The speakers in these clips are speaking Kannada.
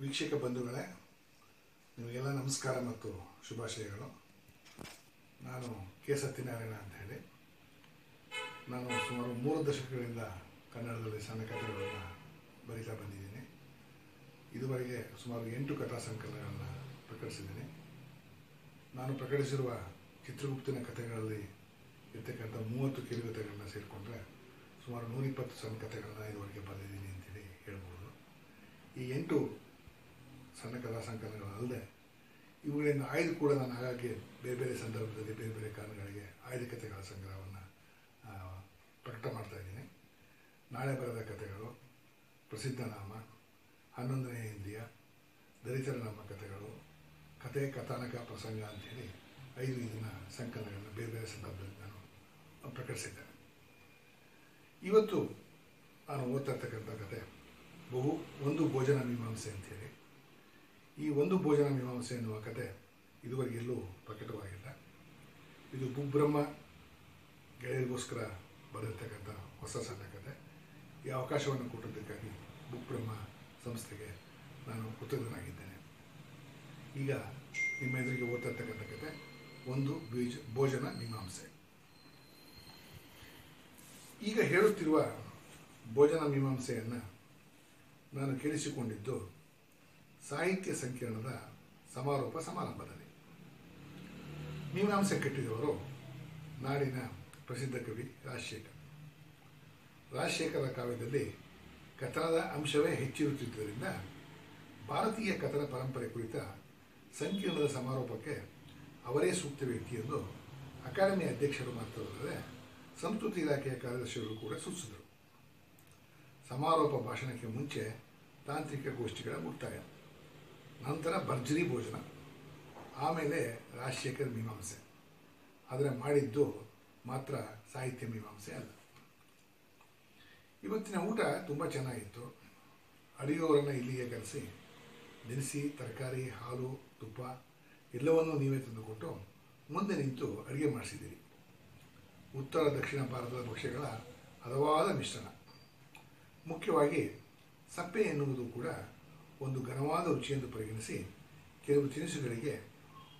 ವೀಕ್ಷಕ ಬಂಧುಗಳೇ, ನಿಮಗೆಲ್ಲ ನಮಸ್ಕಾರ ಮತ್ತು ಶುಭಾಶಯಗಳು. ನಾನು ಕೆ ಸತ್ಯನಾರಾಯಣ ಅಂತ ಹೇಳಿ. ನಾನು ಸುಮಾರು ಮೂರು ದಶಕಗಳಿಂದ ಕನ್ನಡದಲ್ಲಿ ಸಣ್ಣ ಕಥೆಗಳನ್ನು ಬರಿತಾ ಬಂದಿದ್ದೀನಿ. ಇದುವರೆಗೆ ಸುಮಾರು ಎಂಟು ಕಥಾ ಸಂಕಲನಗಳನ್ನು ಪ್ರಕಟಿಸಿದ್ದೀನಿ. ನಾನು ಪ್ರಕಟಿಸಿರುವ ಚಿತ್ರಗುಪ್ತಿನ ಕಥೆಗಳಲ್ಲಿ ಇರ್ತಕ್ಕಂಥ ಮೂವತ್ತು ಕಿರುಕಥೆಗಳನ್ನ ಸೇರಿಕೊಂಡ್ರೆ ಸುಮಾರು ನೂರಿಪ್ಪತ್ತು ಸಣ್ಣ ಕಥೆಗಳನ್ನ ಇದುವರೆಗೆ ಬರೆದಿದ್ದೀನಿ ಅಂತೇಳಿ ಹೇಳ್ಬೋದು. ಈ ಎಂಟು ಸಣ್ಣ ಕಥಾ ಸಂಕಲನಗಳಲ್ಲದೆ ಇವುಗಳನ್ನು ಆಯ್ದು ಕೂಡ ನಾನು ಹಾಗಾಗಿ ಬೇರೆ ಬೇರೆ ಸಂದರ್ಭದಲ್ಲಿ ಬೇರೆ ಬೇರೆ ಕಾರಣಗಳಿಗೆ ಆಯ್ದ ಕಥೆಗಳ ಸಂಗ್ರಹವನ್ನು ಪ್ರಕಟ ಮಾಡ್ತಾ ಇದ್ದೀನಿ. ನಾಳೆ ಬರೆದ ಕಥೆಗಳು, ಪ್ರಸಿದ್ಧ ನಾಮ, ಹನ್ನೊಂದನೇ ಇಂದ್ರಿಯ, ದಲಿತರ ನಮ್ಮ ಕಥೆಗಳು, ಕಥೆ ಕಥಾನಕ ಪ್ರಸಂಗ ಅಂಥೇಳಿ ಐದು ಇದನ್ನ ಸಂಕಲನಗಳನ್ನು ಬೇರೆ ಬೇರೆ ಸಂದರ್ಭದಲ್ಲಿ ನಾನು ಪ್ರಕಟಿಸಿದ್ದೇನೆ ಇವತ್ತು ನಾನು ಓದ್ತಾ ಇರ್ತಕ್ಕಂಥ ಕತೆ ಬಹು, ಒಂದು ಭೋಜನ ಮೀಮಾಂಸೆ ಅಂತೇಳಿ. ಈ ಒಂದು ಭೋಜನ ಮೀಮಾಂಸೆ ಎನ್ನುವ ಕತೆ ಇದುವರೆಗೆ ಎಲ್ಲೂ ಪ್ರಕಟವಾಗಿಲ್ಲ. ಇದು ಬುಬ್ರಹ್ಮ ಗೆಳೆಯರಿಗೋಸ್ಕರ ಬರೆದಿರ್ತಕ್ಕಂಥ ಹೊಸ ಸಣ್ಣ ಕತೆ ಈ ಅವಕಾಶವನ್ನು ಕೊಟ್ಟಿದ್ದಕ್ಕಾಗಿ ಬುಬ್ರಹ್ಮ ಸಂಸ್ಥೆಗೆ ನಾನು ಕೃತಜ್ಞನಾಗಿದ್ದೇನೆ. ಈಗ ನಿಮ್ಮ ಎದುರಿಗೆ ಓದ್ತಾ ಇರ್ತಕ್ಕಂಥ ಕತೆ ಒಂದು ಬೀಜ, ಭೋಜನ ಮೀಮಾಂಸೆ. ಈಗ ಹೇಳುತ್ತಿರುವ ಭೋಜನ ಮೀಮಾಂಸೆಯನ್ನು ನಾನು ಕೇಳಿಸಿಕೊಂಡಿದ್ದು ಸಾಹಿತ್ಯ ಸಂಕಿರಣದ ಸಮಾರೋಪ ಸಮಾರಂಭದಲ್ಲಿ. ಮೀಮಾಂಸೆ ಕಟ್ಟಿದವರು, ನಾಡಿನ ಪ್ರಸಿದ್ಧ ಕವಿ ರಾಜಶೇಖರ್. ರಾಜಶೇಖರ ಕಾವ್ಯದಲ್ಲಿ ಕಥನದ ಅಂಶವೇ ಹೆಚ್ಚಿರುತ್ತಿದ್ದರಿಂದ ಭಾರತೀಯ ಕಥನ ಪರಂಪರೆ ಕುರಿತ ಸಂಕೀರ್ಣದ ಸಮಾರೋಪಕ್ಕೆ ಅವರೇ ಸೂಕ್ತ ವ್ಯಕ್ತಿ ಎಂದು ಅಕಾಡೆಮಿ ಅಧ್ಯಕ್ಷರು ಮಾತ್ರವಲ್ಲದೆ ಸಂಸ್ಕೃತಿ ಇಲಾಖೆಯ ಕಾರ್ಯದರ್ಶಿಗಳು ಕೂಡ ಸೂಚಿಸಿದರು. ಸಮಾರೋಪ ಭಾಷಣಕ್ಕೆ ಮುಂಚೆ ತಾಂತ್ರಿಕ ಗೋಷ್ಠಿಗಳ ಮುಕ್ತಾಯ. ನಂತರ ಭರ್ಜರಿ ಭೋಜನ, ಆಮೇಲೆ ರಾಜಶೇಖರ್ ಮೀಮಾಂಸೆ. ಆದರೆ ಮಾಡಿದ್ದು ಮಾತ್ರ ಸಾಹಿತ್ಯ ಮೀಮಾಂಸೆ ಅಲ್ಲ. ಇವತ್ತಿನ ಊಟ ತುಂಬ ಚೆನ್ನಾಗಿತ್ತು. ಅಡಿಯೋರನ್ನು ಇಲ್ಲಿಗೆ ಕರೆಸಿ, ದಿನಸಿ, ತರಕಾರಿ, ಹಾಲು, ತುಪ್ಪ, ಎಲ್ಲವನ್ನೂ ನೀವೇ ತಂದುಕೊಟ್ಟು ಮುಂದೆ ನಿಂತು ಅಡುಗೆ ಮಾಡಿಸಿದ್ದೀರಿ. ಉತ್ತರ, ದಕ್ಷಿಣ ಭಾರತದ ಭಕ್ಷ್ಯಗಳ ಹಲವಾದ ಮಿಶ್ರಣ. ಮುಖ್ಯವಾಗಿ ಸಪ್ಪೆ ಎನ್ನುವುದು ಕೂಡ ಒಂದು ಘನವಾದ ರುಚಿಯೆಂದು ಪರಿಗಣಿಸಿ ಕೆಲವು ತಿನಿಸುಗಳಿಗೆ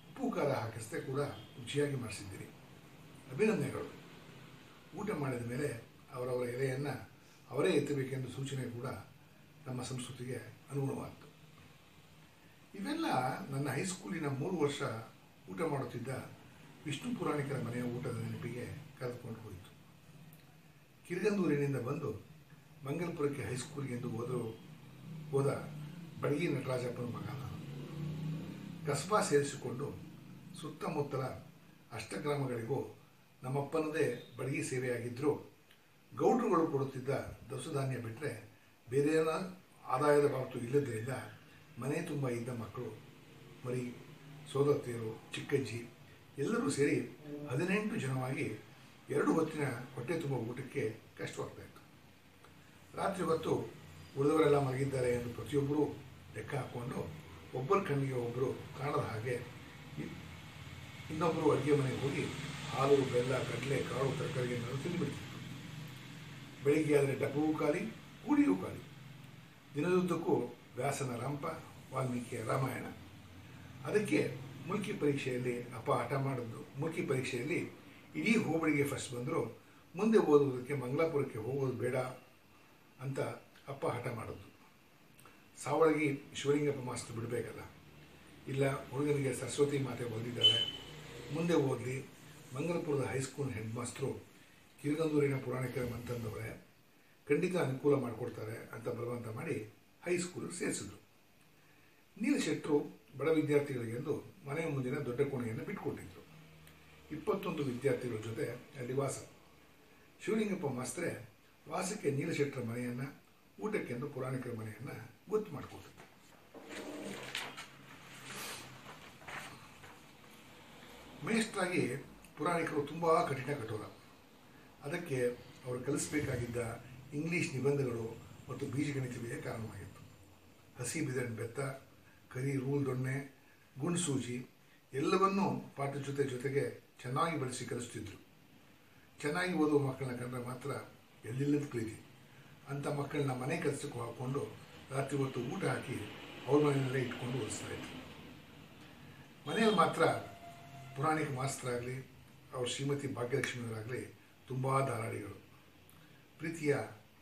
ಉಪ್ಪು ಖಾರ ಹಾಕಿಸದೆ ಕೂಡ ರುಚಿಯಾಗಿ ಮಾಡಿಸಿದ್ದೀರಿ. ಅಭಿನಂದನೆಗಳು. ಊಟ ಮಾಡಿದ ಮೇಲೆ ಅವರವರ ಎಲೆಯನ್ನು ಅವರೇ ಎತ್ತಬೇಕೆಂದು ಸೂಚನೆ ಕೂಡ ನಮ್ಮ ಸಂಸ್ಕೃತಿಗೆ ಅನುಗುಣವಾಯಿತು. ಇವೆಲ್ಲ ನನ್ನ ಹೈಸ್ಕೂಲಿನ ಮೂರು ವರ್ಷ ಊಟ ಮಾಡುತ್ತಿದ್ದ ವಿಷ್ಣು ಪುರಾಣಿಕರ ಮನೆಯ ಊಟದ ನೆನಪಿಗೆ ಕರೆದುಕೊಂಡು ಹೋಯಿತು. ಕಿರಿಗಂದೂರಿನಿಂದ ಬಂದು ಮಂಗಲ್ಪುರಕ್ಕೆ ಹೈಸ್ಕೂಲ್ಗೆ ಎಂದು ಹೋದರು ಹೋದ ಬಡಗಿ ನಟರಾಜಪ್ಪನ ಮಗ. ಕಸ್ಬಾ ಸೇರಿಸಿಕೊಂಡು ಸುತ್ತಮುತ್ತಲ ಅಷ್ಟಗ್ರಾಮಗಳಿಗೂ ನಮ್ಮಪ್ಪನದೇ ಬಡಗಿ ಸೇವೆಯಾಗಿದ್ದರೂ ಗೌಡ್ರುಗಳು ಕೊಡುತ್ತಿದ್ದ ದವಸಧಾನ್ಯ ಬಿಟ್ಟರೆ ಬೇರೆ ಆದಾಯದ ಬಾಬತು ಇಲ್ಲದ್ರಿಂದ ಮನೆ ತುಂಬ ಇದ್ದ ಮಕ್ಕಳು, ಮರಿ ಸೋದತ್ತಿಯರು ಚಿಕ್ಕಜ್ಜಿ ಎಲ್ಲರೂ ಸೇರಿ ಹದಿನೆಂಟು ಜನವಾಗಿ ಎರಡು ಹೊತ್ತಿನ ಹೊಟ್ಟೆ ತುಂಬ ಊಟಕ್ಕೆ ಕಷ್ಟವಾಗ್ತಾ ಇತ್ತು. ರಾತ್ರಿ ಹೊತ್ತು ಉಳಿದವರೆಲ್ಲ ಮಲಗಿದ್ದಾರೆ ಎಂದು ಪ್ರತಿಯೊಬ್ಬರೂ ಲೆಕ್ಕ ಹಾಕ್ಕೊಂಡು ಒಬ್ಬರ ಕಣ್ಣಿಗೆ ಒಬ್ಬರು ಕಾಣದ ಹಾಗೆ ಇನ್ನೊಬ್ಬರು ಅಡುಗೆ ಮನೆಗೆ ಹೋಗಿ ಹಾಲು, ಬೆಲ್ಲ, ಕಡಲೆ, ಕಾಳು ತರಕಾರಿಯನ್ನು ತಿಂದುಬಿಡ್ತಿತ್ತು ಬೆಳಿಗ್ಗೆ ಆದರೆ ಡಬ್ಬವೂ ಖಾಲಿ ಕೂಡಿಯೂ ಖಾಲಿ. ದಿನದುದ್ದಕ್ಕೂ ವ್ಯಾಸನ ರಂಪ, ವಾಲ್ಮೀಕಿಯ ರಾಮಾಯಣ. ಅದಕ್ಕೆ ಮುಲ್ಕಿ ಪರೀಕ್ಷೆಯಲ್ಲಿ ಅಪ್ಪ ಹಠ ಮಾಡಿದ್ದು. ಮುಲ್ಕಿ ಪರೀಕ್ಷೆಯಲ್ಲಿ ಇಡೀ ಹೋಬಳಿಗೆ ಫಸ್ಟ್ ಬಂದರೂ, ಮುಂದೆ ಓದುವುದಕ್ಕೆ ಮಂಗಲಾಪುರಕ್ಕೆ ಹೋಗೋದು ಬೇಡ ಅಂತ ಅಪ್ಪ ಹಠ ಮಾಡಿದ್ದು. ಸಾವಳಗಿ ಶಿವಲಿಂಗಪ್ಪ ಮಾಸ್ತು ಬಿಡಬೇಕಲ್ಲ? ಇಲ್ಲ ಹುಡುಗನಿಗೆ ಸರಸ್ವತಿ ಮಾತೆ ಓದಿದ್ದಾಳೆ ಮುಂದೆ ಓದಲಿ ಮಂಗಲಪುರದ ಹೈಸ್ಕೂಲ್ ಹೆಡ್ ಮಾಸ್ಟ್ರು ಕಿರುಗಂದೂರಿನ ಪುರಾಣಿಕರ ಮಂತಂದವರೇ ಖಂಡಿತ ಅನುಕೂಲ ಮಾಡಿಕೊಡ್ತಾರೆ ಅಂತ ಬಲವಂತ ಮಾಡಿ ಹೈಸ್ಕೂಲ್ ಸೇರಿಸಿದ್ರು. ನೀಲಶೆಟ್ಟರು ಬಡ ವಿದ್ಯಾರ್ಥಿಗಳಿಗೆಂದು ಮನೆಯ ಮುಂದಿನ ದೊಡ್ಡ ಕೋಣೆಯನ್ನು ಬಿಟ್ಕೊಟ್ಟಿದ್ರು. ಇಪ್ಪತ್ತೊಂದು ವಿದ್ಯಾರ್ಥಿಗಳ ಜೊತೆ ಅಲ್ಲಿ ವಾಸ. ಶಿವಲಿಂಗಪ್ಪ ಮಾಸ್ತ್ರೆ ವಾಸಕ್ಕೆ ನೀಲಶೆಟ್ಟರ ಮನೆಯನ್ನು, ಊಟಕ್ಕೆಂದು ಪುರಾಣಿಕರ ಮನೆಯನ್ನು ಗೊತ್ತು ಮಾಡ್ಕೋಬೇಕು ಮೇಷ್ಟ್ರಾಗಿ ಪುರಾಣಿಕರು ತುಂಬ ಕಠಿಣ ಕಠೋರ. ಅದಕ್ಕೆ ಅವರು ಕಲಿಸಬೇಕಾಗಿದ್ದ ಇಂಗ್ಲಿಷ್ ನಿಬಂಧಗಳು ಮತ್ತು ಬೀಜಗಣಿತವೇ ಕಾರಣವಾಗಿತ್ತು ಹಸಿ ಬಿದನ್ ಬೆತ್ತ, ಕರಿ ರೂಲ್ ದೊಣ್ಣೆ, ಗುಂಡು ಸೂಜಿ ಎಲ್ಲವನ್ನೂ ಪಾಠದ ಜೊತೆ ಜೊತೆಗೆ ಚೆನ್ನಾಗಿ ಬಳಸಿ ಕಲಿಸ್ತಿದ್ರು. ಚೆನ್ನಾಗಿ ಓದುವ ಮಕ್ಕಳನ್ನ ಕಂಡ್ರೆ ಮಾತ್ರ ಎಲ್ಲಿಲ್ಲದ ಪ್ರೀತಿ ಅಂಥ ಮಕ್ಕಳನ್ನ ಮನೆ ಕೆಲಸಕ್ಕೂ ಹಾಕ್ಕೊಂಡು ರಾತ್ರಿ ಹೊತ್ತು ಊಟ ಹಾಕಿ ಅವ್ರ ಮನೆಯಲ್ಲೇ ಇಟ್ಕೊಂಡು ಓದಿಸ್ತಾ ಇದ್ರು. ಮನೆಯಲ್ಲಿ ಮಾತ್ರ ಪುರಾಣಿಕ ಮಾಸ್ತರಾಗಲಿ ಅವ್ರ ಶ್ರೀಮತಿ ಭಾಗ್ಯಲಕ್ಷ್ಮಿಯವರಾಗಲಿ ತುಂಬ ಧಾರಾಳಿಗಳು. ಪ್ರೀತಿಯ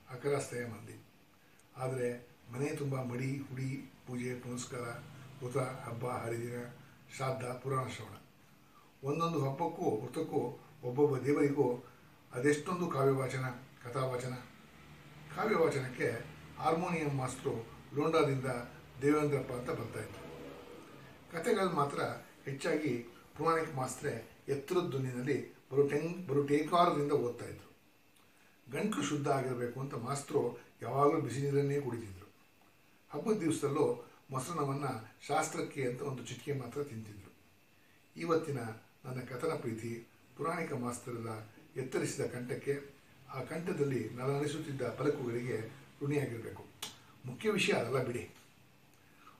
ಅಕರಾಸ್ತಯ ಮಂದಿ. ಆದರೆ ಮನೆ ತುಂಬ ಮಡಿ, ಹುಡಿ, ಪೂಜೆ, ಪುನಸ್ಕಾರ, ವ್ರತ, ಹಬ್ಬ, ಹರಿದಿನ, ಶ್ರಾದ್ದ, ಪುರಾಣ, ಶ್ರವಣ. ಒಂದೊಂದು ಹಬ್ಬಕ್ಕೂ ವೃತಕ್ಕೂ ಒಬ್ಬೊಬ್ಬ ದೇವರಿಗೂ ಅದೆಷ್ಟೊಂದು ಕಾವ್ಯವಾಚನ, ಕಥಾವಾಚನ. ಕಾವ್ಯವಾಚನಕ್ಕೆ ಹಾರ್ಮೋನಿಯಂ ಮಾಸ್ಟ್ರು ಲೋಂಡಾದಿಂದ ದೇವೇಂದ್ರಪ್ಪ ಅಂತ ಬರ್ತಾಯಿದ್ರು ಕಥೆಗಳು ಮಾತ್ರ ಹೆಚ್ಚಾಗಿ ಪುರಾಣಿಕ ಮಾಸ್ತ್ರೆ ಎತ್ತರದ ಧ್ವನಿನಲ್ಲಿ ಬರು ಟೆಂಗ್, ಬರು ಟೇಕಾರದಿಂದ ಓದ್ತಾ ಇದ್ರು. ಗಂಟಲು ಶುದ್ಧ ಆಗಿರಬೇಕು ಅಂತ ಮಾಸ್ತ್ರು ಯಾವಾಗಲೂ ಬಿಸಿ ನೀರನ್ನೇ ಕುಡಿತಿದ್ರು. ಹಬ್ಬದ ದಿವಸದಲ್ಲೂ ಮೊಸರನವನ್ನು ಶಾಸ್ತ್ರಕ್ಕೆ ಅಂತ ಒಂದು ಚಿಟಿಕೆ ಮಾತ್ರ ತಿಂತಿದ್ರು. ಇವತ್ತಿನ ನನ್ನ ಕಥನ ಪ್ರೀತಿ ಪುರಾಣಿಕ ಮಾಸ್ತ್ರದ ಎತ್ತರಿಸಿದ ಕಂಠಕ್ಕೆ ಆ ಕಂಠದಲ್ಲಿ ನಲನಿಸುತ್ತಿದ್ದ ಪಲಕುಗಳಿಗೆ ಋಣಿಯಾಗಿರಬೇಕು. ಮುಖ್ಯ ವಿಷಯ ಅದೆಲ್ಲ ಬಿಡಿ.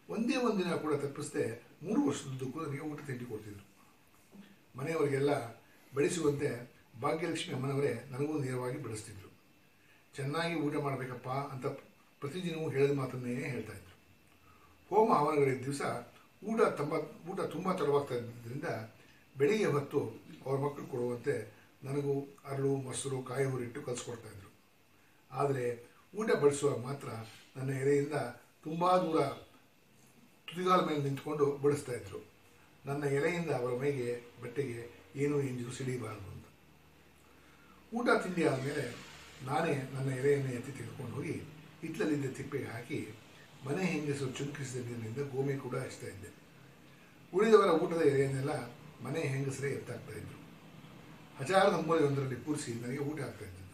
ಒಂದೇ ಒಂದಿನ ಕೂಡ ತಪ್ಪಿಸದೆ ಮೂರು ವರ್ಷದುದ್ದಕ್ಕೂ ನನಗೆ ಊಟ ತಿಂಡಿ ಕೊಡ್ತಿದ್ರು ಮನೆಯವರಿಗೆಲ್ಲ ಬೆಳೆಸುವಂತೆ ಭಾಗ್ಯಲಕ್ಷ್ಮಿ ಅಮ್ಮನವರೇ ನನಗೂ ನೇರವಾಗಿ ಬೆಳೆಸ್ತಿದ್ರು. ಚೆನ್ನಾಗಿ ಊಟ ಮಾಡಬೇಕಪ್ಪ ಅಂತ ಪ್ರತಿದಿನವೂ ಹೇಳಿದ ಮಾತನ್ನೇ ಹೇಳ್ತಾ ಇದ್ರು. ಹೋಮ ಹವನಗಳಿದ್ದ ದಿವಸ ಊಟ ತುಂಬ ಊಟ ತುಂಬ ತಡವಾಗ್ತಾ ಇದ್ದರಿಂದ ಬೆಳಿಗ್ಗೆ ಹೊತ್ತು ಅವ್ರ ಮಕ್ಕಳು ಕೊಡುವಂತೆ ನನಗೂ ಅರಳು, ಮೊಸರು, ಕಾಯಿ ಹುರಿಟ್ಟು ಕಲಿಸ್ಕೊಡ್ತಾ ಇದ್ರು. ಆದರೆ ಊಟ ಬಡಿಸುವಾಗ ಮಾತ್ರ ನನ್ನ ಎರೆಯಿಂದ ತುಂಬ ದೂರ ತುದಿಗಾಲ ಮೇಲೆ ನಿಂತ್ಕೊಂಡು ಬಡಿಸ್ತಾ ಇದ್ರು. ನನ್ನ ಎಲೆಯಿಂದ ಅವರ ಮೈಗೆ ಬಟ್ಟೆಗೆ ಏನೂ ಎಂಜು ಸಿಡಿಬಾರದು ಅಂತ. ಊಟ ತಿಂಡಿ ಆದಮೇಲೆ ನಾನೇ ನನ್ನ ಎಲೆಯನ್ನು ಎತ್ತಿ ತೆಗೆದುಕೊಂಡು ಹೋಗಿ ಹಿತ್ತಲಲ್ಲಿದ್ದ ತಿಪ್ಪೆಗೆ ಹಾಕಿ ಮನೆ ಹೆಂಗಸರು ಚುಂಕಿಸಿದ ನೀರಿನಿಂದ ಗೋಮೆ ಕೂಡ ಹಚ್ತಾ ಇದ್ದೆ. ಉಳಿದವರ ಊಟದ ಎಲೆಯನ್ನೆಲ್ಲ ಮನೆ ಹೆಂಗಸರೇ ಎತ್ತಾಗ್ತಾ ಇದ್ರು. ಹಜಾರದ ಮೂಲೆಯೊಂದರಲ್ಲಿ ಕೂರಿಸಿ ನನಗೆ ಊಟ ಆಗ್ತಾ ಇದ್ದದ್ದು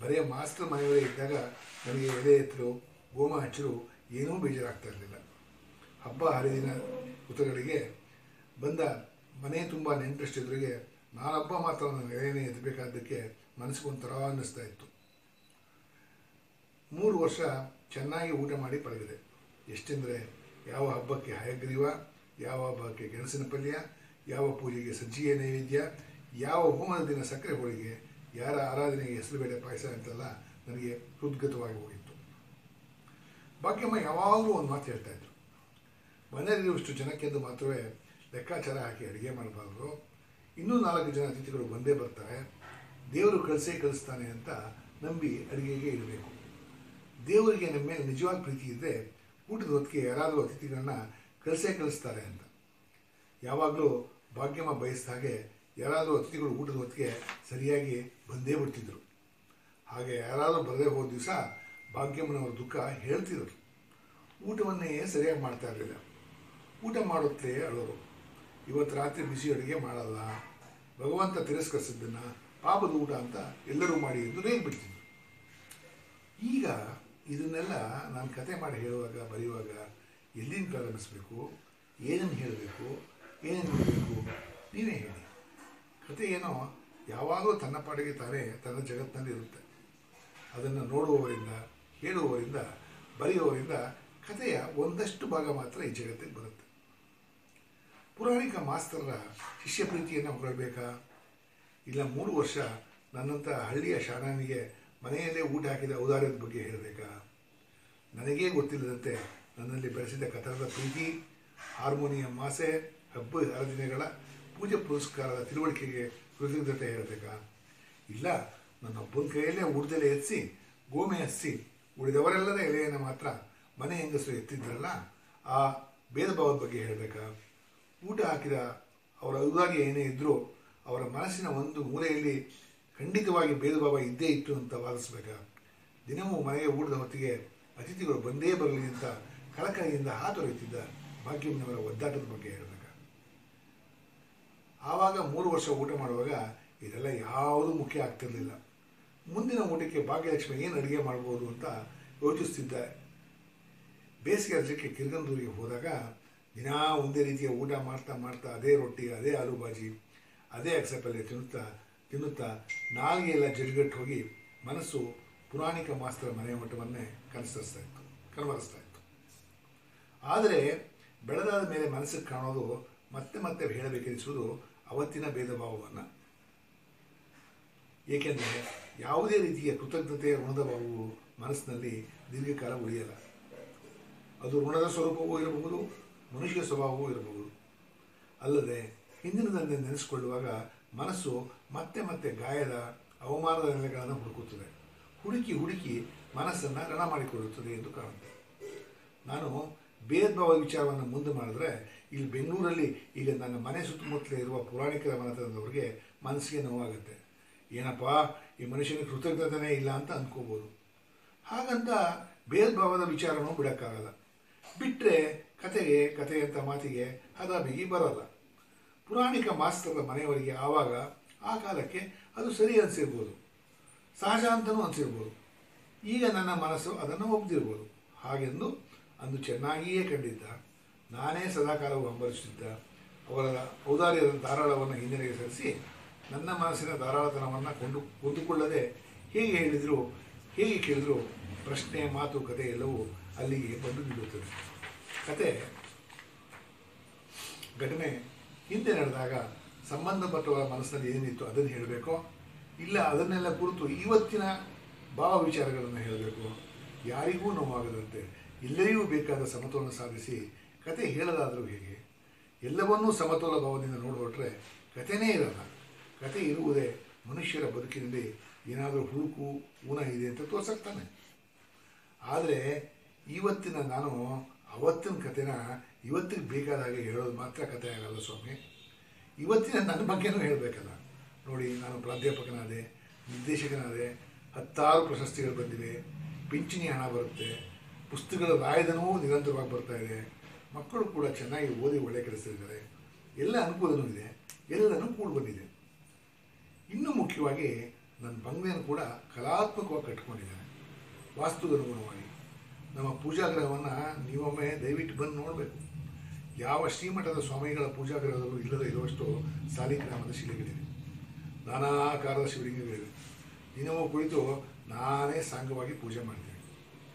ಬರೀ ಮಾಸ್ಟರ್ ಮನೆಯವರೇ ಇದ್ದಾಗ ನನಗೆ ಎಲೆ ಎತ್ತರು ಗೋಮ ಹಚ್ಚರು, ಏನೂ ಬೇಜಾರಾಗ್ತಾ ಇರಲಿಲ್ಲ. ಹಬ್ಬ ಹರಿದಿನ ಋತುಗಳಿಗೆ ಬಂದ ಮನೆ ತುಂಬ ನೆಂಟರಷ್ಟೆದುರಿಗೆ ನಾನೊಬ್ಬ ಮಾತ್ರ ನನ್ನ ಎಲೆನೇ ಎತ್ತಬೇಕಾದ್ದಕ್ಕೆ ಮನಸ್ಸಿಗೊಂಥರ ಅನ್ನಿಸ್ತಾ ಇತ್ತು. ಮೂರು ವರ್ಷ ಚೆನ್ನಾಗಿ ಊಟ ಮಾಡಿ ಪಳಗಿದೆ. ಎಷ್ಟೆಂದರೆ ಯಾವ ಹಬ್ಬಕ್ಕೆ ಹಯಗ್ರೀವ, ಯಾವ ಹಬ್ಬಕ್ಕೆ ಗೆಣಸಿನ ಪಲ್ಯ, ಯಾವ ಪೂಜೆಗೆ ಸಜ್ಜಿಗೆ ನೈವೇದ್ಯ, ಯಾವ ಹೋಮದ ದಿನ ಸಕ್ಕರೆ ಹೋಳಿಗೆ ಯಾರ ಆರಾಧನೆಗೆ ಹೆಸರು ಬೇಡ ಪಾಯಸ ಅಂತೆಲ್ಲ, ನನಗೆ ಹೃದ್ಗತವಾಗಿ ಹೋಗಿತ್ತು. ಭಾಗ್ಯಮ್ಮ ಯಾವಾಗಲೂ ಒಂದು ಮಾತು ಹೇಳ್ತಾ ಇದ್ರು. ಮನೆಯಲ್ಲಿರುವಷ್ಟು ಜನಕ್ಕೆಂದು ಮಾತ್ರವೇ ಲೆಕ್ಕಾಚಾರ ಹಾಕಿ ಅಡುಗೆ ಮಾಡಬಾರ್ದು. ಇನ್ನೂ ನಾಲ್ಕು ಜನ ಅತಿಥಿಗಳು ಬಂದೇ ಬರ್ತಾರೆ. ದೇವರು ಕಳಿಸೇ ಕಳಿಸ್ತಾನೆ ಅಂತ ನಂಬಿ ಅಡುಗೆಗೆ ಇರಬೇಕು. ದೇವರಿಗೆ ನಮ್ಮ ಮೇಲೆ ನಿಜವಾದ ಪ್ರೀತಿ ಇದ್ದರೆ ಊಟದ ಹೊತ್ತಿಗೆ ಯಾರಾದರೂ ಅತಿಥಿಗಳನ್ನ ಕಳಿಸೇ ಕಳಿಸ್ತಾರೆ ಅಂತ. ಯಾವಾಗಲೂ ಭಾಗ್ಯಮ್ಮ ಬಯಸಿದ ಹಾಗೆ ಯಾರಾದರೂ ಅತಿಥಿಗಳು ಊಟದ ಹೊತ್ತಿಗೆ ಸರಿಯಾಗಿ ಬಂದೇ ಬಿಡ್ತಿದ್ರು. ಹಾಗೆ ಯಾರಾದರೂ ಬರದೇ ಹೋದ ದಿವಸ ಭಾಗ್ಯಮ್ಮನವರ ದುಃಖ ಹೇಳ್ತಿದ್ರು. ಊಟವನ್ನೇ ಸರಿಯಾಗಿ ಮಾಡ್ತಾ ಇರಲಿಲ್ಲ. ಊಟ ಮಾಡುತ್ತೆ ಅಳೋರು. ಇವತ್ತು ರಾತ್ರಿ ಬಿಸಿ ಅಡುಗೆ ಮಾಡಲ್ಲ. ಭಗವಂತ ತಿರಸ್ಕರಿಸಿದ್ದನ್ನು ಪಾಪದ ಊಟ ಅಂತ ಎಲ್ಲರೂ ಮಾಡಿ ಎಂದು ಬಿಡ್ತಿದ್ರು. ಈಗ ಇದನ್ನೆಲ್ಲ ನಾನು ಕತೆ ಮಾಡಿ ಹೇಳುವಾಗ, ಬರೆಯುವಾಗ ಎಲ್ಲಿಂದ ಪ್ರಾರಂಭಿಸಬೇಕು? ಏನನ್ನು ಹೇಳಬೇಕು? ಏನೇನು ಮಾಡಬೇಕು? ನೀವೇ ಹೇಳಿ. ಕತೆ ಏನೋ ಯಾವಾಗಲೂ ತನ್ನ ಪಾಡಿಗೆ ತಾನೇ ತನ್ನ ಜಗತ್ತಿನಲ್ಲಿ ಇರುತ್ತೆ. ಅದನ್ನು ನೋಡುವವರಿಂದ, ಹೇಳುವವರಿಂದ, ಬರೆಯುವವರಿಂದ ಕಥೆಯ ಒಂದಷ್ಟು ಭಾಗ ಮಾತ್ರ ಈ ಜಗತ್ತಿಗೆ ಬರುತ್ತೆ. ಪುರಾಣಿಕ ಮಾಸ್ತರರ ಶಿಷ್ಯ ಪ್ರೀತಿಯನ್ನು ಹೊರಬೇಕಾ ಇಲ್ಲ ಮೂರು ವರ್ಷ ನನ್ನಂಥ ಹಳ್ಳಿಯ ಶಾಣಾನಿಗೆ ಮನೆಯಲ್ಲೇ ಊಟ ಹಾಕಿದ ಔದಾರ್ಯದ ಬಗ್ಗೆ ಹೇಳಬೇಕಾ? ನನಗೇ ಗೊತ್ತಿಲ್ಲದಂತೆ ನನ್ನಲ್ಲಿ ಬೆಳೆಸಿದ ಕಥನದ ಪ್ರೀತಿ, ಹಾರ್ಮೋನಿಯಂ ಮಾಸೆ ಹಬ್ಬ ಹರಿದಿನಗಳ ಪೂಜೆ ಪುರಸ್ಕಾರದ ತಿಳುವಳಿಕೆಗೆ ಕೃತಜ್ಞತೆ ಹೇಳಬೇಕಾ? ಇಲ್ಲ, ನನ್ನ ನನ್ನೊಬ್ಬನ ಕೈಯಲ್ಲೇ ಉಡ್ದೆಲೆ ಎತ್ತಿಸಿ ಗೋಮೆ ಹಚ್ಚಿ ಉಳಿದವರೆಲ್ಲರ ಎಲೆಯನ್ನು ಮಾತ್ರ ಮನೆ ಹೆಂಗಸರು ಎತ್ತಿದ್ರಲ್ಲ ಆ ಭೇದ ಭಾವದ ಬಗ್ಗೆ ಹೇಳಬೇಕಾ? ಊಟ ಹಾಕಿದ ಅವರ ಔದಾರ್ಯ ಏನೇ ಇದ್ದರೂ ಅವರ ಮನಸ್ಸಿನ ಒಂದು ಮೂಲೆಯಲ್ಲಿ ಖಂಡಿತವಾಗಿ ಭೇದ ಭಾವ ಇದ್ದೇ ಇತ್ತು ಅಂತ ವಾದಿಸಬೇಕಾ? ದಿನವೂ ಮನೆಗೆ ಊಟದ ಹೊತ್ತಿಗೆ ಅತಿಥಿಗಳು ಬಂದೇ ಬರಲಿ ಅಂತ ಕಳಕಳಿಯಿಂದ ಹಾತೊರೆಯುತ್ತಿದ್ದ ಭಾಗ್ಯಮ್ಮನವರ ಒದ್ದಾಟದ ಬಗ್ಗೆ ಹೇಳಬೇಕಾ? ಆವಾಗ ಮೂರು ವರ್ಷ ಊಟ ಮಾಡುವಾಗ ಇದೆಲ್ಲ ಯಾವುದೂ ಮುಖ್ಯ ಆಗ್ತಿರಲಿಲ್ಲ. ಮುಂದಿನ ಊಟಕ್ಕೆ ಭಾಗ್ಯಲಕ್ಷ್ಮಿ ಏನು ಅಡುಗೆ ಮಾಡ್ಬೋದು ಅಂತ ಯೋಚಿಸ್ತಿದ್ದೆ. ಬೇಸಿಗೆ ರಜಕ್ಕೆ ಕಿರ್ಗಂದೂರಿಗೆ ಹೋದಾಗ ದಿನಾ ಒಂದೇ ರೀತಿಯ ಊಟ ಮಾಡ್ತಾ ಮಾಡ್ತಾ ಅದೇ ರೊಟ್ಟಿ, ಅದೇ ಆಲೂ ಬಾಜಿ, ಅದೇ ಅಕ್ಸಪಲ್ಲೆ ತಿನ್ನುತ್ತಾ ತಿನ್ನುತ್ತಾ ನಾಲಿಗೆಲ್ಲ ಜಡ್ಗಟ್ಟು ಹೋಗಿ ಮನಸ್ಸು ಪುರಾಣಿಕ ಮಾಸ್ತರ ಮನೆಯ ಮಟ್ಟವನ್ನೇ ಕನಸಿಸ್ತಾ ಇತ್ತು ಕನವರಿಸ್ತಾ ಇತ್ತು. ಆದರೆ ಬೆಳೆದಾದ ಮೇಲೆ ಮನಸ್ಸಿಗೆ ಕಾಣೋದು ಮತ್ತೆ ಮತ್ತೆ ಹೇಳಬೇಕೆನಿಸುವುದು ಅವತ್ತಿನ ಭೇದ ಭಾವವನ್ನು ಏಕೆಂದರೆ ಯಾವುದೇ ರೀತಿಯ ಕೃತಜ್ಞತೆಯ ಋಣದ ಭಾವವು ಮನಸ್ಸಿನಲ್ಲಿ ದೀರ್ಘಕಾಲ ಉಳಿಯಲ್ಲ. ಅದು ಋಣದ ಸ್ವರೂಪವೂ ಇರಬಹುದು, ಮನುಷ್ಯ ಸ್ವಭಾವವೂ ಇರಬಹುದು. ಅಲ್ಲದೆ ಹಿಂದಿನದನ್ನೇ ನೆನೆಸಿಕೊಳ್ಳುವಾಗ ಮನಸ್ಸು ಮತ್ತೆ ಮತ್ತೆ ಗಾಯದ, ಅವಮಾನದ ನೆಲೆಗಳನ್ನು ಹುಡುಕುತ್ತದೆ. ಹುಡುಕಿ ಹುಡುಕಿ ಮನಸ್ಸನ್ನು ರಣ ಮಾಡಿಕೊಳ್ಳುತ್ತದೆ ಎಂದು ಕಾಣುತ್ತೆ. ನಾನು ಭೇದಭಾವ ವಿಚಾರವನ್ನು ಮುಂದೆ ಮಾಡಿದ್ರೆ ಇಲ್ಲಿ ಬೆಂಗಳೂರಲ್ಲಿ ಈಗ ನನ್ನ ಮನೆ ಸುತ್ತಮುತ್ತಲೇ ಇರುವ ಪುರಾಣಿಕರ ಮನತನದವ್ರಿಗೆ ಮನಸ್ಸಿಗೆ ನೋವಾಗುತ್ತೆ. ಏನಪ್ಪ, ಈ ಮನುಷ್ಯನಿಗೆ ಕೃತಜ್ಞತೆನೇ ಇಲ್ಲ ಅಂತ ಅಂದ್ಕೋಬೋದು ಹಾಗಂತ ಭೇದಭಾವದ ವಿಚಾರನೂ ಬಿಡೋಕ್ಕಾಗಲ್ಲ. ಬಿಟ್ಟರೆ ಕತೆಗೆ ಕತೆ ಅಂತ ಮಾತಿಗೆ ಹದ ಬಿಗಿ ಬರಲ್ಲ. ಪುರಾಣಿಕ ಮಾಸ್ತರದ ಮನೆಯವರಿಗೆ ಆವಾಗ, ಆ ಕಾಲಕ್ಕೆ ಅದು ಸರಿ ಅನಿಸಿರ್ಬೋದು. ಸಹಜ ಅಂತಲೂ ಅನಿಸಿರ್ಬೋದು. ಈಗ ನನ್ನ ಮನಸ್ಸು ಅದನ್ನು ಒಪ್ದಿರ್ಬೋದು. ಹಾಗೆಂದು ಅಂದು ಚೆನ್ನಾಗಿಯೇ ಕಂಡಿದ್ದ. ನಾನೇ ಸದಾಕಾಲವು ಹಂಬಲಿಸುತ್ತಿದ್ದ ಅವರ ಔದಾರ್ಯದ ಧಾರಾಳವನ್ನು ಹಿನ್ನೆಲೆಗೆ ಸರಿಸಿ ನನ್ನ ಮನಸ್ಸಿನ ಧಾರಾಳತನವನ್ನು ಕೊಂಡು ಕೊಂದುಕೊಳ್ಳದೆ ಹೇಗೆ ಹೇಳಿದರು, ಹೇಗೆ ಕೇಳಿದ್ರು, ಪ್ರಶ್ನೆ, ಮಾತು, ಕತೆ ಎಲ್ಲವೂ ಅಲ್ಲಿಗೆ ಬಂದು ನಿಲ್ಲುತ್ತದೆ. ಕತೆ ಘಟನೆ ಹಿಂದೆ ನಡೆದಾಗ ಸಂಬಂಧಪಟ್ಟವರ ಮನಸ್ಸಿನಲ್ಲಿ ಏನಿತ್ತು ಅದನ್ನು ಹೇಳಬೇಕೋ? ಇಲ್ಲ, ಅದನ್ನೆಲ್ಲ ಕುರಿತು ಇವತ್ತಿನ ಭಾವ ವಿಚಾರಗಳನ್ನು ಹೇಳಬೇಕು. ಯಾರಿಗೂ ನೋವಾಗದಂತೆ ಎಲ್ಲರಿಗೂ ಬೇಕಾದ ಸಮತೋಲನ ಸಾಧಿಸಿ ಕತೆ ಹೇಳೋದಾದರೂ ಹೇಗೆ? ಎಲ್ಲವನ್ನೂ ಸಮತೋಲ ಭಾವದಿಂದ ನೋಡಿಬಿಟ್ರೆ ಕಥೆನೇ ಇರಲ್ಲ. ಕತೆ ಇರುವುದೇ ಮನುಷ್ಯರ ಬದುಕಿನಲ್ಲಿ ಏನಾದರೂ ಹುಡುಕು ಊನ ಇದೆ ಅಂತ ತೋರ್ಸಕ್ತಾನೆ. ಆದರೆ ಇವತ್ತಿನ ನಾನು ಅವತ್ತಿನ ಕಥೆನ ಇವತ್ತಿಗೆ ಬೇಕಾದ ಹಾಗೆ ಹೇಳೋದು ಮಾತ್ರ ಕತೆ ಆಗಲ್ಲ ಸ್ವಾಮಿ. ಇವತ್ತಿನ ನನ್ನ ಬಗ್ಗೆನೂ ಹೇಳಬೇಕಲ್ಲ. ನೋಡಿ, ನಾನು ಪ್ರಾಧ್ಯಾಪಕನಾದೆ, ನಿರ್ದೇಶಕನಾದೆ, ಹತ್ತಾರು ಪ್ರಶಸ್ತಿಗಳು ಬಂದಿವೆ, ಪಿಂಚಣಿ ಹಣ ಬರುತ್ತೆ, ಪುಸ್ತಕಗಳ ರಾಯಧನವೂ ನಿರಂತರವಾಗಿ ಬರ್ತಾ ಇದೆ. ಮಕ್ಕಳು ಕೂಡ ಚೆನ್ನಾಗಿ ಓದಿ ಒಳ್ಳೆ ಕೆಲಸದಿದ್ದಾರೆ ಎಲ್ಲ ಅನುಕೂಲನೂ ಇದೆ. ಎಲ್ಲನೂ ಕೂಡಿ ಬಂದಿದೆ. ಇನ್ನೂ ಮುಖ್ಯವಾಗಿ ನನ್ನ ಬಂಗ್ಲೆಯನ್ನು ಕೂಡ ಕಲಾತ್ಮಕವಾಗಿ ಕಟ್ಕೊಂಡಿದ್ದಾರೆ. ವಾಸ್ತುಗನುಗುಣವಾಗಿ ನಮ್ಮ ಪೂಜಾಗ್ರಹವನ್ನು ನೀವೊಮ್ಮೆ ದಯವಿಟ್ಟು ಬಂದು ನೋಡಬೇಕು. ಯಾವ ಶ್ರೀಮಠದ ಸ್ವಾಮಿಗಳ ಪೂಜಾಗ್ರಹದಲ್ಲೂ ಇಲ್ಲದೆ ಇರುವಷ್ಟು ಸಾಲಿಗ್ರಾಮದ ಶಿಲೆಗಳಿವೆ. ನಾನಾ ಆಕಾರದ ಶಿವಲಿಂಗಗಳಿವೆ. ದಿನವೂ ಕುಳಿತು ನಾನೇ ಸಾಂಗವಾಗಿ ಪೂಜೆ ಮಾಡ್ತೀನಿ.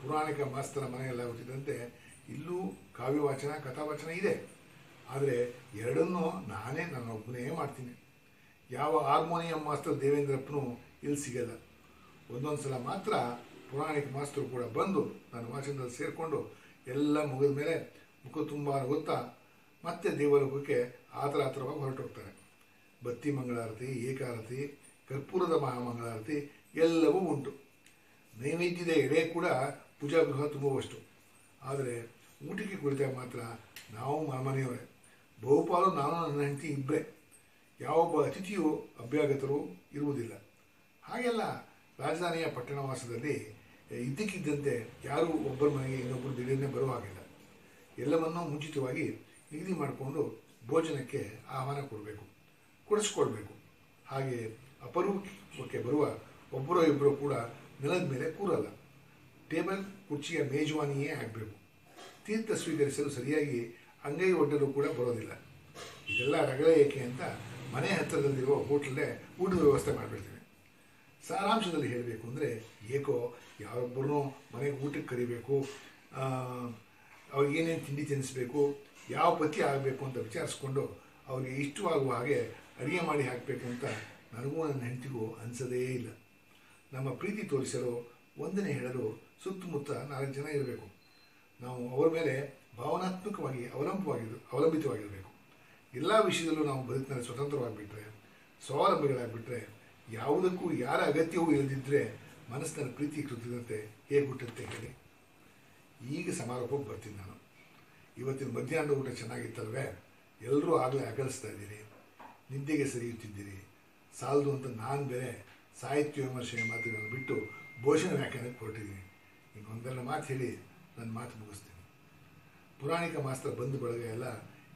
ಪುರಾಣಿಕ ಮಾಸ್ತರ ಮನೆಯೆಲ್ಲ ಗೊತ್ತಿದ್ದಂತೆ ಇಲ್ಲೂ ಕಾವ್ಯವಾಚನ ಕಥಾವಾಚನ ಇದೆ. ಆದರೆ ಎರಡನ್ನೂ ನಾನೇ ನನ್ನ ಒಬ್ಬನೇ ಮಾಡ್ತೀನಿ. ಯಾವ ಹಾರ್ಮೋನಿಯಂ ಮಾಸ್ತರ್ ದೇವೇಂದ್ರಪ್ಪನೂ ಇಲ್ಲಿ ಸಿಗಲ್ಲ. ಒಂದೊಂದು ಸಲ ಮಾತ್ರ ಪುರಾಣಿಕ ಮಾಸ್ತರು ಕೂಡ ಬಂದು ನನ್ನ ವಾಚನದಲ್ಲಿ ಸೇರಿಕೊಂಡು ಎಲ್ಲ ಮುಗಿದ ಮೇಲೆ ಮುಖ ತುಂಬ ಗೊತ್ತಾ ಮತ್ತೆ ದೇವಲೋಕಕ್ಕೆ ಆತರ ಆತರವಾಗಿ ಹೊರಟೋಗ್ತಾರೆ. ಬತ್ತಿ ಮಂಗಳಾರತಿ, ಏಕಾರತಿ, ಕರ್ಪೂರದ ಮಹಾಮಂಗಳಾರತಿ ಎಲ್ಲವೂ ಉಂಟು. ನೈವೇದ್ಯದ ಎಡೆ ಕೂಡ ಪೂಜಾಗೃಹ ತುಂಬುವಷ್ಟು. ಆದರೆ ಊಟಕ್ಕೆ ಕುಳಿತಾಗ ಮಾತ್ರ ನಾವು ಮನೆಯವರೇ ಬಹುಪಾಲು ನಾನು ನನ್ನ ಹೆಂಡತಿ ಇಬ್ಬರೇ ಯಾವೊಬ್ಬ ಅತಿಥಿಯು ಅಭ್ಯಾಗತರೂ ಇರುವುದಿಲ್ಲ. ಹಾಗೆಲ್ಲ ರಾಜಧಾನಿಯ ಪಟ್ಟಣವಾಸದಲ್ಲಿ ಇದ್ದಕ್ಕಿದ್ದಂತೆ ಯಾರೂ ಒಬ್ಬರ ಮನೆಗೆ ಇನ್ನೊಬ್ಬರು ದಿಢೀರನೇ ಬರುವ ಹಾಗಿಲ್ಲ ಎಲ್ಲವನ್ನೂ ಮುಂಚಿತವಾಗಿ ನಿಗದಿ ಮಾಡಿಕೊಂಡು ಭೋಜನಕ್ಕೆ ಆಹ್ವಾನ ಕೊಡಬೇಕು. ಕೊಡಿಸ್ಕೊಳ್ಬೇಕು. ಹಾಗೆ ಅಪರೂಪಕ್ಕೆ ಬರುವ ಒಬ್ಬರೋ ಇಬ್ಬರು ಕೂಡ ನೆಲದ ಮೇಲೆ ಕೂರಲ್ಲ. ಟೇಬಲ್, ಕುರ್ಚಿಯ ಮೇಜವಾನಿಯೇ ಆಗಬೇಕು. ತೀರ್ಥ ಸ್ವೀಕರಿಸಲು ಸರಿಯಾಗಿ ಅಂಗೈ ಒಡ್ಡಲು ಕೂಡ ಬರೋದಿಲ್ಲ. ಇದೆಲ್ಲ ರಗಳೆ ಏಕೆ ಅಂತ ಮನೆ ಹತ್ತಿರದಲ್ಲಿರುವ ಹೋಟ್ಲಲ್ಲೇ ಊಟದ ವ್ಯವಸ್ಥೆ ಮಾಡಿಬಿಡ್ತೀನಿ ಸಾರಾಂಶದಲ್ಲಿ ಹೇಳಬೇಕು ಅಂದರೆ, ಏಕೋ ಯಾರೊಬ್ಬರೂ ಮನೆಗೆ ಊಟಕ್ಕೆ ಕರಿಬೇಕು ಅವ್ರಿಗೆ ಏನೇನು ತಿಂಡಿ ತಿನ್ನಿಸ್ಬೇಕು ಯಾವ ಪತಿ ಆಗಬೇಕು ಅಂತ ವಿಚಾರಿಸ್ಕೊಂಡು ಅವರಿಗೆ ಇಷ್ಟವಾಗುವ ಹಾಗೆ ಅಡುಗೆ ಮಾಡಿ ಹಾಕಬೇಕು ಅಂತ ನನಗೂ ನನ್ನ ಹೆಂಡತಿಗೂ ಅನಿಸದೇ ಇಲ್ಲ. ನಮ್ಮ ಪ್ರೀತಿ ತೋರಿಸಲು ಒಂದನೇ ಹೇಳಲು ಸುತ್ತಮುತ್ತ ನಾಲ್ಕು ಜನ ಇರಬೇಕು. ನಾವು ಅವರ ಮೇಲೆ ಭಾವನಾತ್ಮಕವಾಗಿ ಅವಲಂಬವಾಗಿರು, ಅವಲಂಬಿತವಾಗಿರಬೇಕು. ಎಲ್ಲ ವಿಷಯದಲ್ಲೂ ನಾವು ಬದುಕಿನಲ್ಲಿ ಸ್ವತಂತ್ರವಾಗಿಬಿಟ್ರೆ, ಸ್ವಾವಲಂಬಿಗಳಾಗಿಬಿಟ್ರೆ, ಯಾವುದಕ್ಕೂ ಯಾರ ಅಗತ್ಯವೂ ಇಲ್ಲದಿದ್ದರೆ ಮನಸ್ಸಿನ ಪ್ರೀತಿ ಕೃತಿದಂತೆ ಹೇಗೆ ಹುಟ್ಟುತ್ತೆ ಹೇಳಿ. ಈಗ ಸಮಾರೋಪಕ್ಕೆ ಬರ್ತೀನಿ ನಾನು. ಇವತ್ತಿನ ಮಧ್ಯಾಹ್ನದ ಊಟ ಚೆನ್ನಾಗಿತ್ತಲ್ವೇ? ಎಲ್ಲರೂ ಆಗಲೇ ಅಗಲಿಸ್ತಾ ಇದ್ದೀರಿ. ನಿದ್ದೆಗೆ ಸರಿಯುತ್ತಿದ್ದೀರಿ. ಸಾಲದು ಅಂತ ನಾನು ಬೇರೆ ಸಾಹಿತ್ಯ ವಿಮರ್ಶೆಯ ಮಾತುಗಳನ್ನು ಬಿಟ್ಟು ಭೋಷಣ ವ್ಯಾಖ್ಯಾನಕ್ಕೆ ಹೊರಟಿದ್ದೀನಿ. ಇನ್ನೊಂದೆರಡು ಮಾತು ಹೇಳಿ. ನನ್ನ ಮಾತು ಮುಗಿಸ್ತೀನಿ. ಪುರಾಣಿಕ ಮಾಸ್ತರ್ ಬಂದ ಬಳಗ ಎಲ್ಲ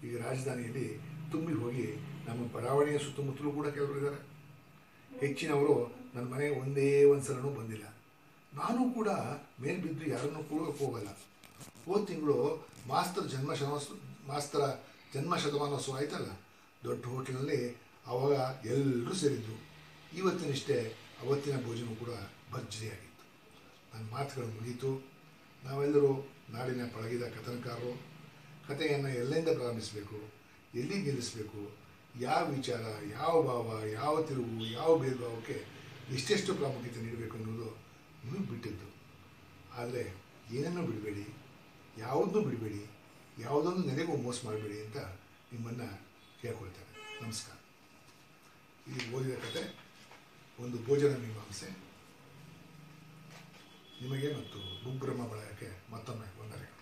ಈಗ ರಾಜಧಾನಿಯಲ್ಲಿ ತುಂಬಿ ಹೋಗಿ ನಮ್ಮ ಬಡಾವಣೆಯ ಸುತ್ತಮುತ್ತಲೂ ಕೂಡ ಕೆಲವರು ಇದ್ದಾರೆ. ಹೆಚ್ಚಿನವರು ನನ್ನ ಮನೆಗೆ ಒಂದೇ ಒಂದು ಬಂದಿಲ್ಲ. ನಾನು ಕೂಡ ಮೇಲ್ ಬಿದ್ದು ಯಾರನ್ನೂ ಕೂಡ ಹೋಗಲ್ಲ. ಹೋದ ತಿಂಗಳು ಮಾಸ್ತರ್ ಜನ್ಮ ಮಾಸ್ತರ ಜನ್ಮ ಶತಮಾನೋತ್ಸವ ಆಯ್ತಲ್ಲ, ದೊಡ್ಡ ಹೋಟೆಲ್ನಲ್ಲಿ ಆವಾಗ ಎಲ್ಲರೂ ಸೇರಿದ್ದು ಇವತ್ತಿನಷ್ಟೇ ಅವತ್ತಿನ ಭೋಜನ ಕೂಡ ಭರ್ಜರಿಯಾಗಿತ್ತು. ನನ್ನ ಮಾತುಗಳು ಮುಗೀತು. ನಾವೆಲ್ಲರೂ ನಾಡಿನ ಪಳಗಿದ ಕಥನಕಾರರು, ಕಥೆಯನ್ನು ಎಲ್ಲಿಂದ ಪ್ರಾರಂಭಿಸಬೇಕು, ಎಲ್ಲಿ ನಿಲ್ಲಿಸಬೇಕು ಯಾವ ವಿಚಾರ, ಯಾವ ಭಾವ, ಯಾವ ತಿರುವು, ಯಾವ ಭೇದಭಾವಕ್ಕೆ ಎಷ್ಟೆಷ್ಟು ಪ್ರಾಮುಖ್ಯತೆ ನೀಡಬೇಕು ಅನ್ನೋದು ನಿಮಗೆ ಬಿಟ್ಟಿದ್ದು. ಆದರೆ ಏನನ್ನೂ ಬಿಡಬೇಡಿ, ಯಾವುದನ್ನೂ ಬಿಡಬೇಡಿ ಯಾವುದೊಂದು ನೆನೆಗೂ ಮೋಸ ಮಾಡಬೇಡಿ ಅಂತ ನಿಮ್ಮನ್ನು ಕೇಳ್ಕೊಳ್ತೇನೆ. ನಮಸ್ಕಾರ. ಇಲ್ಲಿ ಓದಿದ ಕತೆ ಒಂದು ಭೋಜನ ಮೀಮಾಂಸೆ. ನಿಮಗೆ ಮತ್ತು ಭೂಬ್ರಹ್ಮ ಬಳಗಕ್ಕೆ ಮತ್ತೊಮ್ಮೆ ವಂದನೆಗಳು